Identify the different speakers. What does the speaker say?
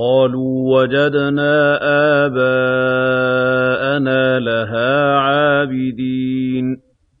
Speaker 1: قَالُوا وَجَدْنَا آبَاءَنَا لَهَا عَابِدِينَ.